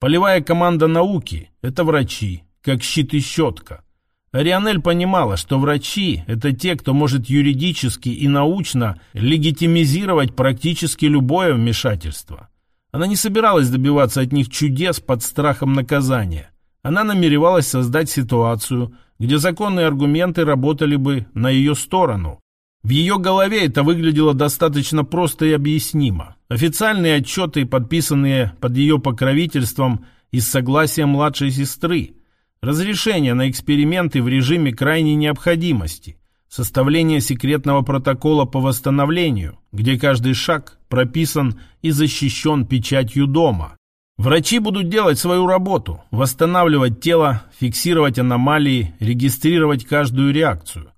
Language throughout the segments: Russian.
Полевая команда науки – это врачи, как щит и щетка. Арианель понимала, что врачи – это те, кто может юридически и научно легитимизировать практически любое вмешательство. Она не собиралась добиваться от них чудес под страхом наказания. Она намеревалась создать ситуацию, где законные аргументы работали бы на ее сторону. В ее голове это выглядело достаточно просто и объяснимо. Официальные отчеты, подписанные под ее покровительством и с согласия младшей сестры. Разрешение на эксперименты в режиме крайней необходимости. Составление секретного протокола по восстановлению, где каждый шаг прописан и защищен печатью дома. Врачи будут делать свою работу, восстанавливать тело, фиксировать аномалии, регистрировать каждую реакцию.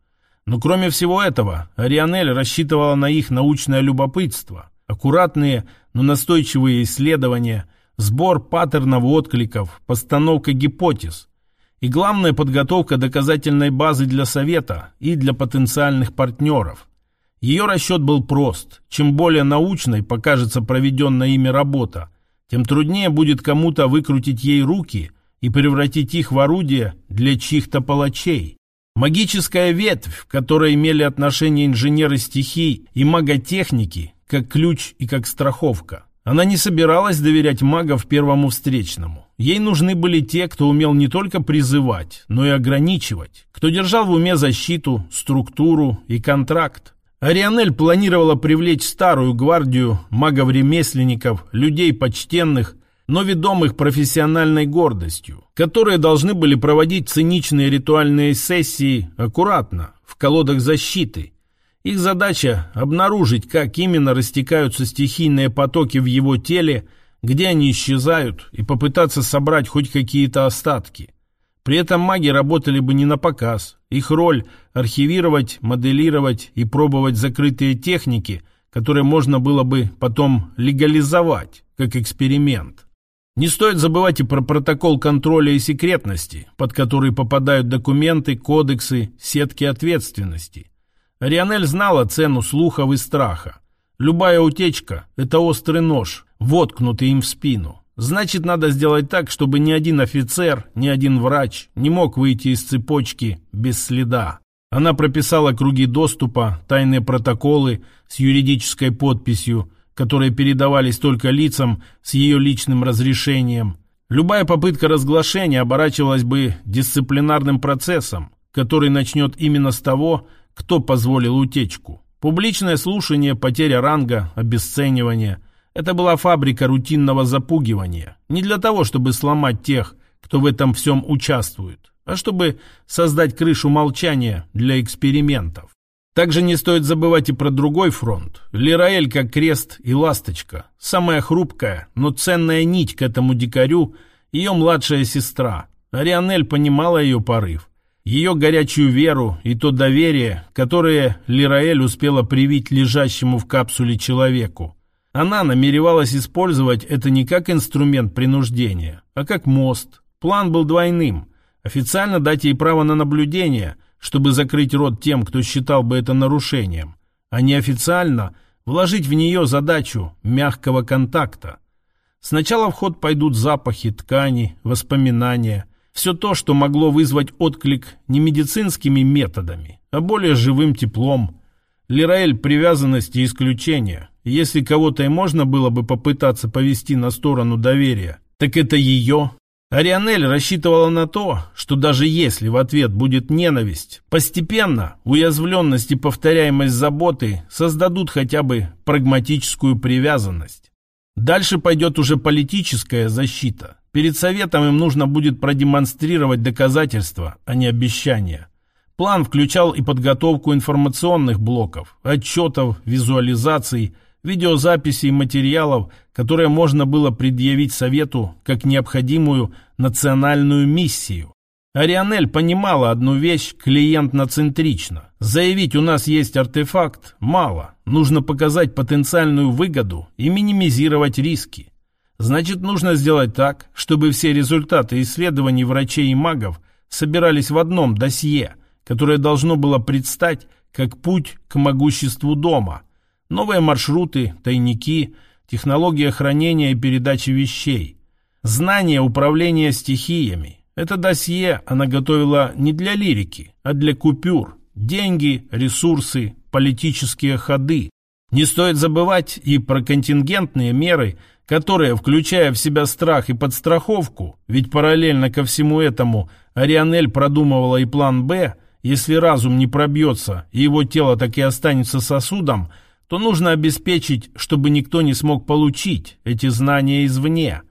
Но кроме всего этого, Арианель рассчитывала на их научное любопытство, аккуратные, но настойчивые исследования, сбор паттернов откликов, постановка гипотез и, главное, подготовка доказательной базы для совета и для потенциальных партнеров. Ее расчет был прост. Чем более научной покажется проведенная ими работа – тем труднее будет кому-то выкрутить ей руки и превратить их в орудие для чьих-то палачей. Магическая ветвь, в которой имели отношение инженеры стихий и маготехники, как ключ и как страховка. Она не собиралась доверять магов первому встречному. Ей нужны были те, кто умел не только призывать, но и ограничивать, кто держал в уме защиту, структуру и контракт. Арианель планировала привлечь старую гвардию магов-ремесленников, людей почтенных, но ведомых профессиональной гордостью, которые должны были проводить циничные ритуальные сессии аккуратно, в колодах защиты. Их задача – обнаружить, как именно растекаются стихийные потоки в его теле, где они исчезают, и попытаться собрать хоть какие-то остатки – при этом маги работали бы не на показ. Их роль – архивировать, моделировать и пробовать закрытые техники, которые можно было бы потом легализовать, как эксперимент. Не стоит забывать и про протокол контроля и секретности, под который попадают документы, кодексы, сетки ответственности. Рионель знала цену слухов и страха. Любая утечка – это острый нож, воткнутый им в спину. Значит, надо сделать так, чтобы ни один офицер, ни один врач не мог выйти из цепочки без следа. Она прописала круги доступа, тайные протоколы с юридической подписью, которые передавались только лицам с ее личным разрешением. Любая попытка разглашения оборачивалась бы дисциплинарным процессом, который начнет именно с того, кто позволил утечку. Публичное слушание, потеря ранга, обесценивание – это была фабрика рутинного запугивания. Не для того, чтобы сломать тех, кто в этом всем участвует, а чтобы создать крышу молчания для экспериментов. Также не стоит забывать и про другой фронт. Лираэль как крест и ласточка. Самая хрупкая, но ценная нить к этому дикарю – ее младшая сестра. Арианель понимала ее порыв. Ее горячую веру и то доверие, которое Лираэль успела привить лежащему в капсуле человеку. Она намеревалась использовать это не как инструмент принуждения, а как мост. План был двойным. Официально дать ей право на наблюдение, чтобы закрыть рот тем, кто считал бы это нарушением, а неофициально вложить в нее задачу мягкого контакта. Сначала в ход пойдут запахи, ткани, воспоминания, все то, что могло вызвать отклик не медицинскими методами, а более живым теплом. Лираэль привязанности исключения, если кого-то и можно было бы попытаться повести на сторону доверия, так это ее. Арианель рассчитывала на то, что даже если в ответ будет ненависть, постепенно уязвленность и повторяемость заботы создадут хотя бы прагматическую привязанность. Дальше пойдет уже политическая защита. Перед Советом им нужно будет продемонстрировать доказательства, а не обещания. План включал и подготовку информационных блоков, отчетов, визуализаций – видеозаписей материалов, которые можно было предъявить Совету как необходимую национальную миссию. Арианель понимала одну вещь клиентно-центрично. Заявить «у нас есть артефакт» мало. Нужно показать потенциальную выгоду и минимизировать риски. Значит, нужно сделать так, чтобы все результаты исследований врачей и магов собирались в одном досье, которое должно было предстать как путь к могуществу дома – Новые маршруты, тайники, технология хранения и передачи вещей. знание управления стихиями. Это досье она готовила не для лирики, а для купюр. Деньги, ресурсы, политические ходы. Не стоит забывать и про контингентные меры, которые, включая в себя страх и подстраховку, ведь параллельно ко всему этому Арианель продумывала и план «Б», если разум не пробьется и его тело так и останется сосудом, то нужно обеспечить, чтобы никто не смог получить эти знания извне.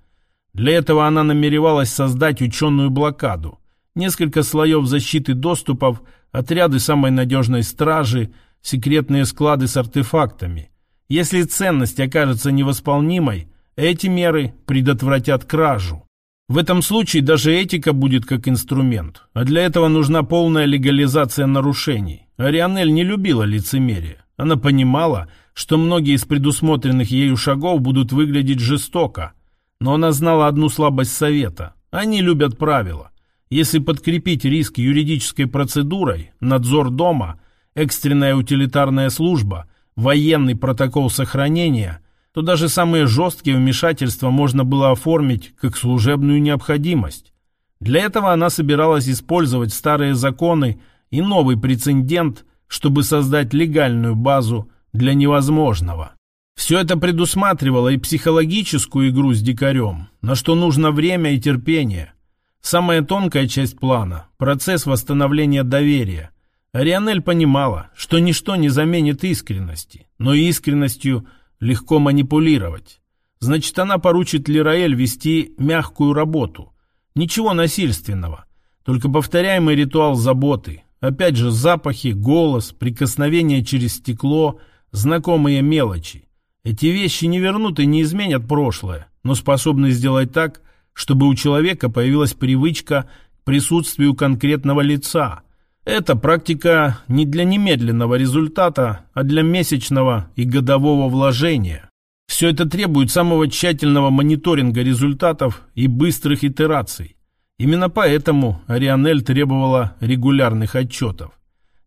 Для этого она намеревалась создать ученую блокаду. Несколько слоев защиты доступов, отряды самой надежной стражи, секретные склады с артефактами. Если ценность окажется невосполнимой, эти меры предотвратят кражу. В этом случае даже этика будет как инструмент, а для этого нужна полная легализация нарушений. Арианель не любила лицемерие. Она понимала, что многие из предусмотренных ею шагов будут выглядеть жестоко, но она знала одну слабость совета. Они любят правила. Если подкрепить риск юридической процедурой, надзор дома, экстренная утилитарная служба, военный протокол сохранения – то даже самые жесткие вмешательства можно было оформить как служебную необходимость. Для этого она собиралась использовать старые законы и новый прецедент, чтобы создать легальную базу для невозможного. Все это предусматривало и психологическую игру с дикарем, на что нужно время и терпение. Самая тонкая часть плана – процесс восстановления доверия. Арианель понимала, что ничто не заменит искренности, но искренностью – легко манипулировать. Значит, она поручит Лираэль вести мягкую работу. Ничего насильственного, только повторяемый ритуал заботы. Опять же, запахи, голос, прикосновение через стекло, знакомые мелочи. Эти вещи не вернут и не изменят прошлое, но способны сделать так, чтобы у человека появилась привычка к присутствию конкретного лица – это практика не для немедленного результата, а для месячного и годового вложения. Все это требует самого тщательного мониторинга результатов и быстрых итераций. Именно поэтому Арианель требовала регулярных отчетов.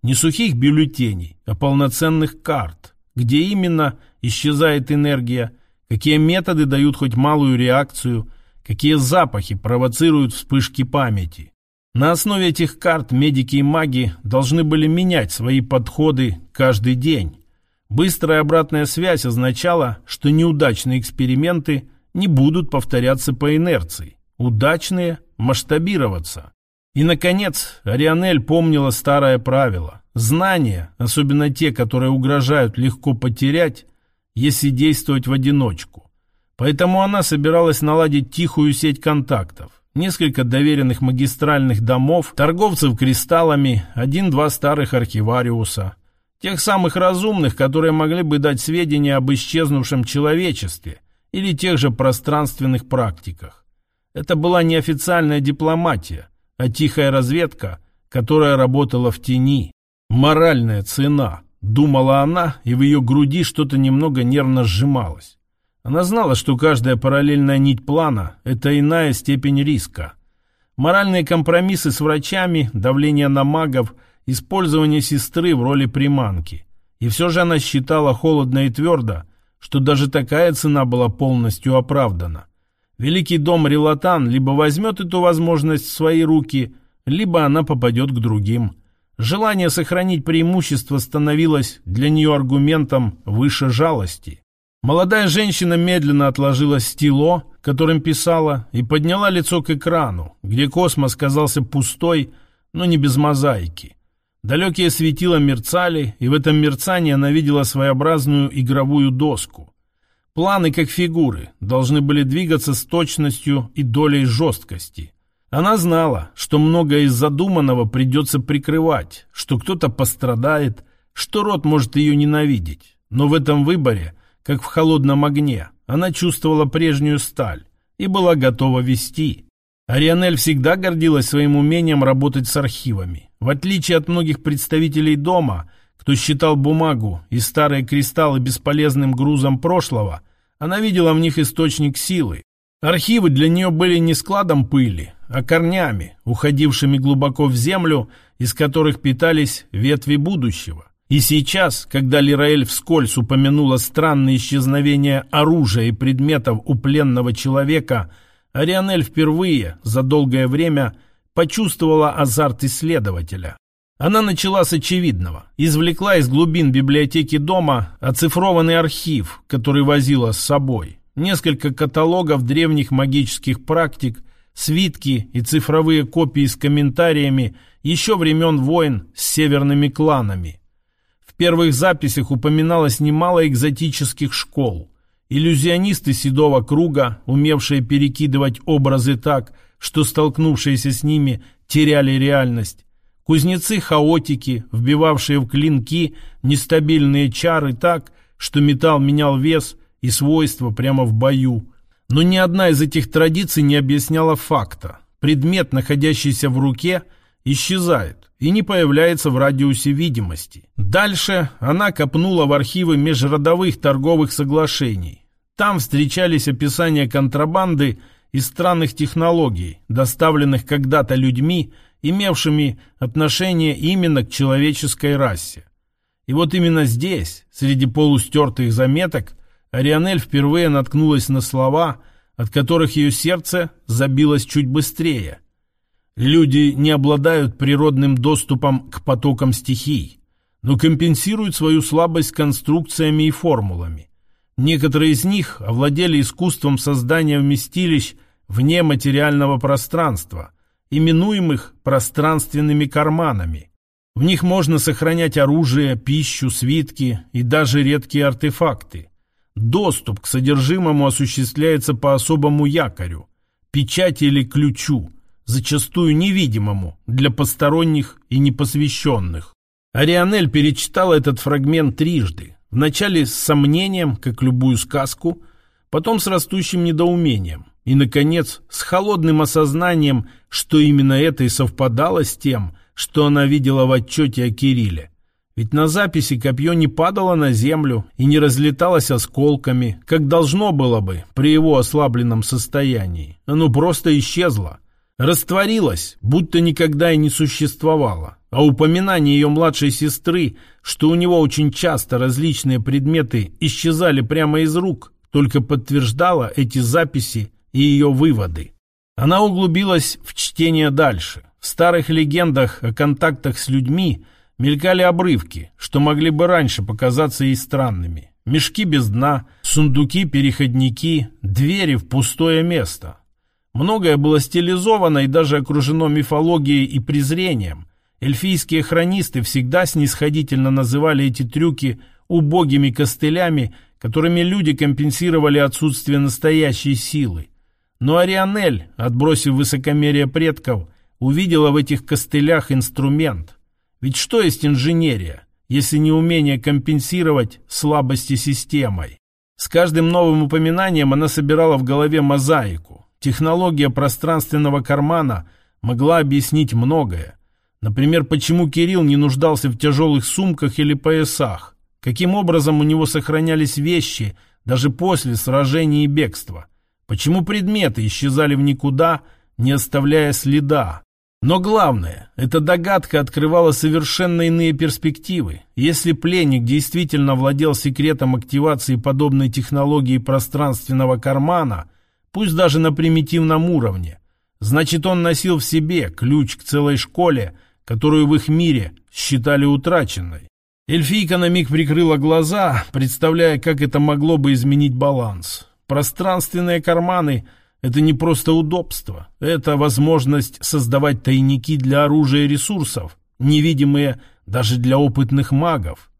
Не сухих бюллетеней, а полноценных карт, где именно исчезает энергия, какие методы дают хоть малую реакцию, какие запахи провоцируют вспышки памяти. На основе этих карт медики и маги должны были менять свои подходы каждый день. Быстрая обратная связь означала, что неудачные эксперименты не будут повторяться по инерции, удачные – масштабироваться. И, наконец, Арианель помнила старое правило. Знания, особенно те, которые угрожают легко потерять, если действовать в одиночку. Поэтому она собиралась наладить тихую сеть контактов несколько доверенных магистральных домов, торговцев кристаллами, один-два старых архивариуса. Тех самых разумных, которые могли бы дать сведения об исчезнувшем человечестве или тех же пространственных практиках. Это была не официальная дипломатия, а тихая разведка, которая работала в тени. Моральная цена, думала она, и в ее груди что-то немного нервно сжималось. Она знала, что каждая параллельная нить плана – это иная степень риска. Моральные компромиссы с врачами, давление на магов, использование сестры в роли приманки. И все же она считала холодно и твердо, что даже такая цена была полностью оправдана. Великий дом Релатан либо возьмет эту возможность в свои руки, либо она попадет к другим. Желание сохранить преимущество становилось для нее аргументом выше жалости. Молодая женщина медленно отложила стило, которым писала, и подняла лицо к экрану, где космос казался пустой, но не без мозаики. Далекие светила мерцали, и в этом мерцании она видела своеобразную игровую доску. Планы, как фигуры, должны были двигаться с точностью и долей жесткости. Она знала, что многое из задуманного придется прикрывать, что кто-то пострадает, что род может ее ненавидеть. Но в этом выборе – как в холодном огне. Она чувствовала прежнюю сталь и была готова вести. Арианель всегда гордилась своим умением работать с архивами. В отличие от многих представителей дома, кто считал бумагу и старые кристаллы бесполезным грузом прошлого, она видела в них источник силы. Архивы для нее были не складом пыли, а корнями, уходившими глубоко в землю, из которых питались ветви будущего. И сейчас, когда Лираэль вскользь упомянула странное исчезновение оружия и предметов у пленного человека, Арианель впервые за долгое время почувствовала азарт исследователя. Она начала с очевидного. Извлекла из глубин библиотеки дома оцифрованный архив, который возила с собой. Несколько каталогов древних магических практик, свитки и цифровые копии с комментариями еще времен войн с северными кланами. Первых записях упоминалось немало экзотических школ. Иллюзионисты седого круга, умевшие перекидывать образы так, что столкнувшиеся с ними теряли реальность. Кузнецы-хаотики, вбивавшие в клинки нестабильные чары так, что металл менял вес и свойства прямо в бою. Но ни одна из этих традиций не объясняла факта. Предмет, находящийся в руке, исчезает и не появляется в радиусе видимости. Дальше она копнула в архивы межродовых торговых соглашений. Там встречались описания контрабанды и странных технологий, доставленных когда-то людьми, имевшими отношение именно к человеческой расе. И вот именно здесь, среди полустертых заметок, Арианель впервые наткнулась на слова, от которых ее сердце забилось чуть быстрее. Люди не обладают природным доступом к потокам стихий, но компенсируют свою слабость конструкциями и формулами. Некоторые из них овладели искусством создания вместилищ вне материального пространства, именуемых пространственными карманами. В них можно сохранять оружие, пищу, свитки и даже редкие артефакты. Доступ к содержимому осуществляется по особому якорю, печати или ключу, зачастую невидимому для посторонних и непосвященных. Арианель перечитал этот фрагмент трижды, Вначале с сомнением, как любую сказку, потом с растущим недоумением и, наконец, с холодным осознанием, что именно это и совпадало с тем, что она видела в отчете о Кирилле. Ведь на записи копье не падало на землю и не разлеталось осколками, как должно было бы при его ослабленном состоянии. Оно просто исчезло. Растворилось, будто никогда и не существовало. А упоминание ее младшей сестры, что у него очень часто различные предметы исчезали прямо из рук, только подтверждало эти записи и ее выводы. Она углубилась в чтение дальше. В старых легендах о контактах с людьми мелькали обрывки, что могли бы раньше показаться ей странными. Мешки без дна, сундуки-переходники, двери в пустое место. Многое было стилизовано и даже окружено мифологией и презрением – Эльфийские хронисты всегда снисходительно называли эти трюки убогими костылями, которыми люди компенсировали отсутствие настоящей силы. Но Арианель, отбросив высокомерие предков, увидела в этих костылях инструмент. Ведь что есть инженерия, если не умение компенсировать слабости системой? С каждым новым упоминанием она собирала в голове мозаику. Технология пространственного кармана могла объяснить многое. Например, почему Кирилл не нуждался в тяжелых сумках или поясах? Каким образом у него сохранялись вещи даже после сражений и бегства? Почему предметы исчезали в никуда, не оставляя следа? Но главное, эта догадка открывала совершенно иные перспективы. Если пленник действительно владел секретом активации подобной технологии пространственного кармана, пусть даже на примитивном уровне, значит он носил в себе ключ к целой школе, которую в их мире считали утраченной. Эльфийка на миг прикрыла глаза, представляя, как это могло бы изменить баланс. Пространственные карманы – это не просто удобство, это возможность создавать тайники для оружия и ресурсов, невидимые даже для опытных магов.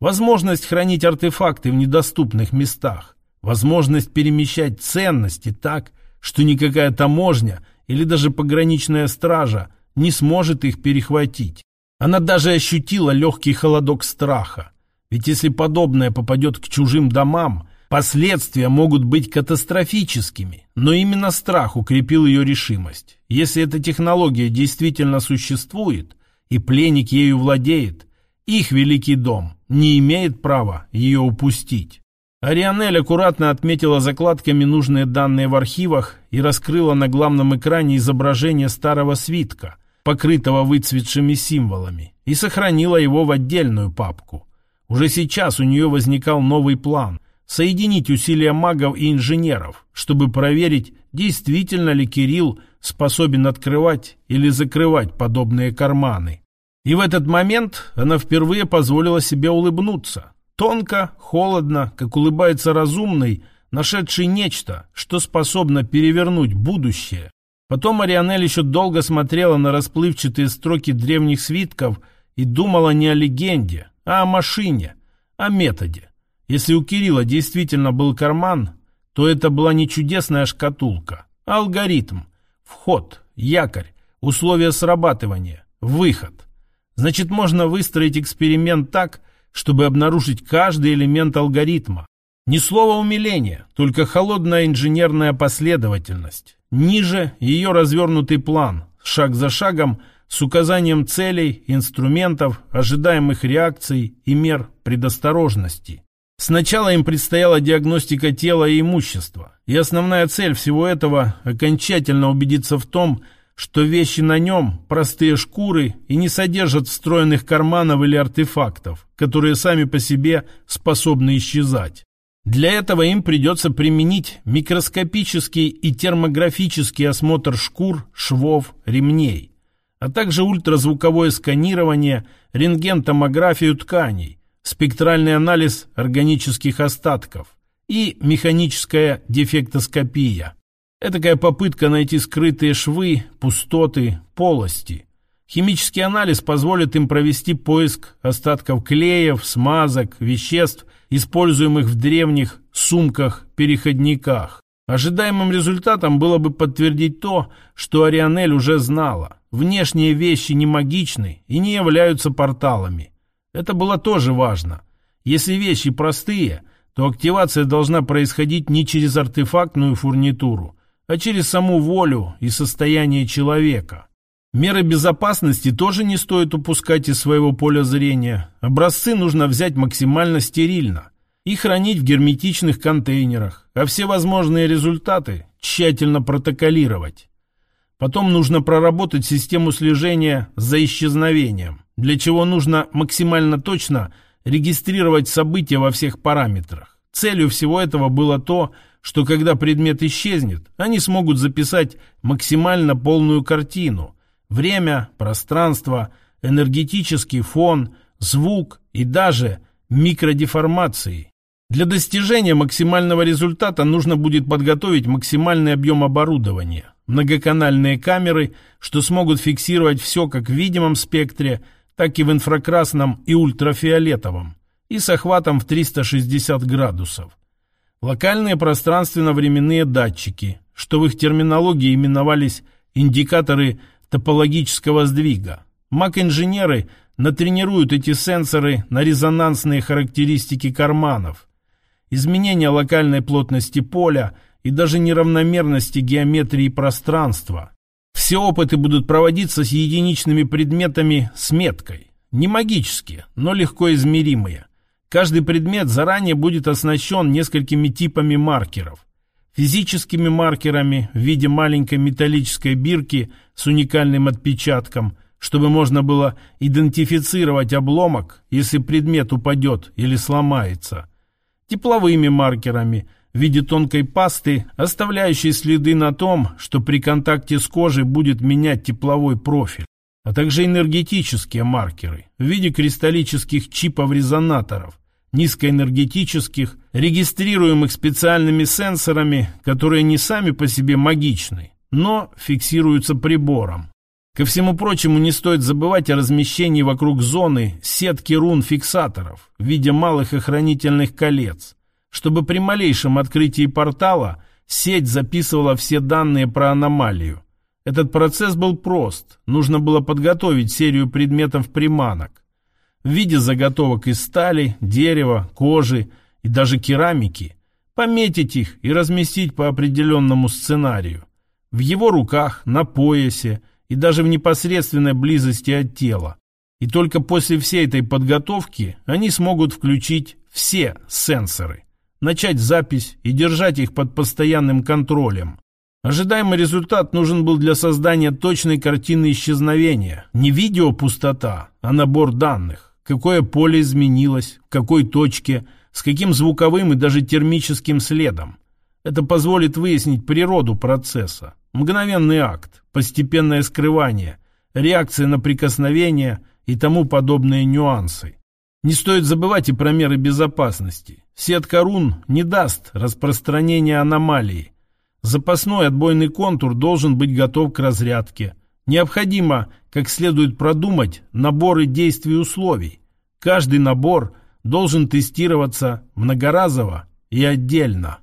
Возможность хранить артефакты в недоступных местах, возможность перемещать ценности так, что никакая таможня или даже пограничная стража – не сможет их перехватить. Она даже ощутила легкий холодок страха. Ведь если подобное попадет к чужим домам, последствия могут быть катастрофическими. Но именно страх укрепил ее решимость. Если эта технология действительно существует, и пленник ею владеет, их великий дом не имеет права ее упустить. Арианель аккуратно отметила закладками нужные данные в архивах и раскрыла на главном экране изображение старого свитка, покрытого выцветшими символами, и сохранила его в отдельную папку. Уже сейчас у нее возникал новый план – соединить усилия магов и инженеров, чтобы проверить действительно ли Кирилл способен открывать или закрывать подобные карманы. И в этот момент она впервые позволила себе улыбнуться. Тонко, холодно, как улыбается разумный, нашедший нечто, что способно перевернуть будущее. Потом Марианель еще долго смотрела на расплывчатые строки древних свитков и думала не о легенде, а о машине, о методе. Если у Кирилла действительно был карман, то это была не чудесная шкатулка, а алгоритм, вход, якорь, условия срабатывания, выход. Значит, можно выстроить эксперимент так, чтобы обнаружить каждый элемент алгоритма. Ни слова умиления, только холодная инженерная последовательность. Ниже ее развернутый план, шаг за шагом, с указанием целей, инструментов, ожидаемых реакций и мер предосторожности. Сначала им предстояла диагностика тела и имущества, и основная цель всего этого – окончательно убедиться в том, что вещи на нем – простые шкуры и не содержат встроенных карманов или артефактов, которые сами по себе способны исчезать. Для этого им придется применить микроскопический и термографический осмотр шкур, швов, ремней, а также ультразвуковое сканирование, рентген-томографию тканей, спектральный анализ органических остатков и механическая дефектоскопия. Этакая попытка найти скрытые швы, пустоты, полости. Химический анализ позволит им провести поиск остатков клеев, смазок, веществ, используемых в древних сумках-переходниках. Ожидаемым результатом было бы подтвердить то, что Арианель уже знала. Внешние вещи не магичны и не являются порталами. Это было тоже важно. Если вещи простые, то активация должна происходить не через артефактную фурнитуру, а через саму волю и состояние человека. Меры безопасности тоже не стоит упускать из своего поля зрения. Образцы нужно взять максимально стерильно и хранить в герметичных контейнерах, а все возможные результаты тщательно протоколировать. Потом нужно проработать систему слежения за исчезновением для чего нужно максимально точно регистрировать события во всех параметрах. Целью всего этого было то, что когда предмет исчезнет, они смогут записать максимально полную картину. Время, пространство, энергетический фон, звук и даже микродеформации. Для достижения максимального результата нужно будет подготовить максимальный объем оборудования. Многоканальные камеры, что смогут фиксировать все как в видимом спектре – так и в инфракрасном и ультрафиолетовом, и с охватом в 360 градусов. Локальные пространственно-временные датчики, что в их терминологии именовались индикаторы топологического сдвига. Маг-инженеры натренируют эти сенсоры на резонансные характеристики карманов, изменение локальной плотности поля и даже неравномерности геометрии пространства, все опыты будут проводиться с единичными предметами с меткой. Не магические, но легко измеримые. Каждый предмет заранее будет оснащен несколькими типами маркеров. Физическими маркерами в виде маленькой металлической бирки с уникальным отпечатком, чтобы можно было идентифицировать обломок, если предмет упадет или сломается. Тепловыми маркерами – в виде тонкой пасты, оставляющей следы на том, что при контакте с кожей будет менять тепловой профиль, а также энергетические маркеры в виде кристаллических чипов-резонаторов, низкоэнергетических, регистрируемых специальными сенсорами, которые не сами по себе магичны, но фиксируются прибором. Ко всему прочему, не стоит забывать о размещении вокруг зоны сетки рун-фиксаторов в виде малых охранительных колец – чтобы при малейшем открытии портала сеть записывала все данные про аномалию. Этот процесс был прост. Нужно было подготовить серию предметов-приманок в виде заготовок из стали, дерева, кожи и даже керамики, пометить их и разместить по определенному сценарию. В его руках, на поясе и даже в непосредственной близости от тела. И только после всей этой подготовки они смогут включить все сенсоры начать запись и держать их под постоянным контролем. Ожидаемый результат нужен был для создания точной картины исчезновения. Не видео пустота, а набор данных. Какое поле изменилось, в какой точке, с каким звуковым и даже термическим следом. Это позволит выяснить природу процесса. Мгновенный акт, постепенное скрывание, реакция на прикосновение и тому подобные нюансы. Не стоит забывать и про меры безопасности. Сетка рун не даст распространения аномалии. Запасной отбойный контур должен быть готов к разрядке. Необходимо как следует продумать наборы действий и условий. Каждый набор должен тестироваться многоразово и отдельно.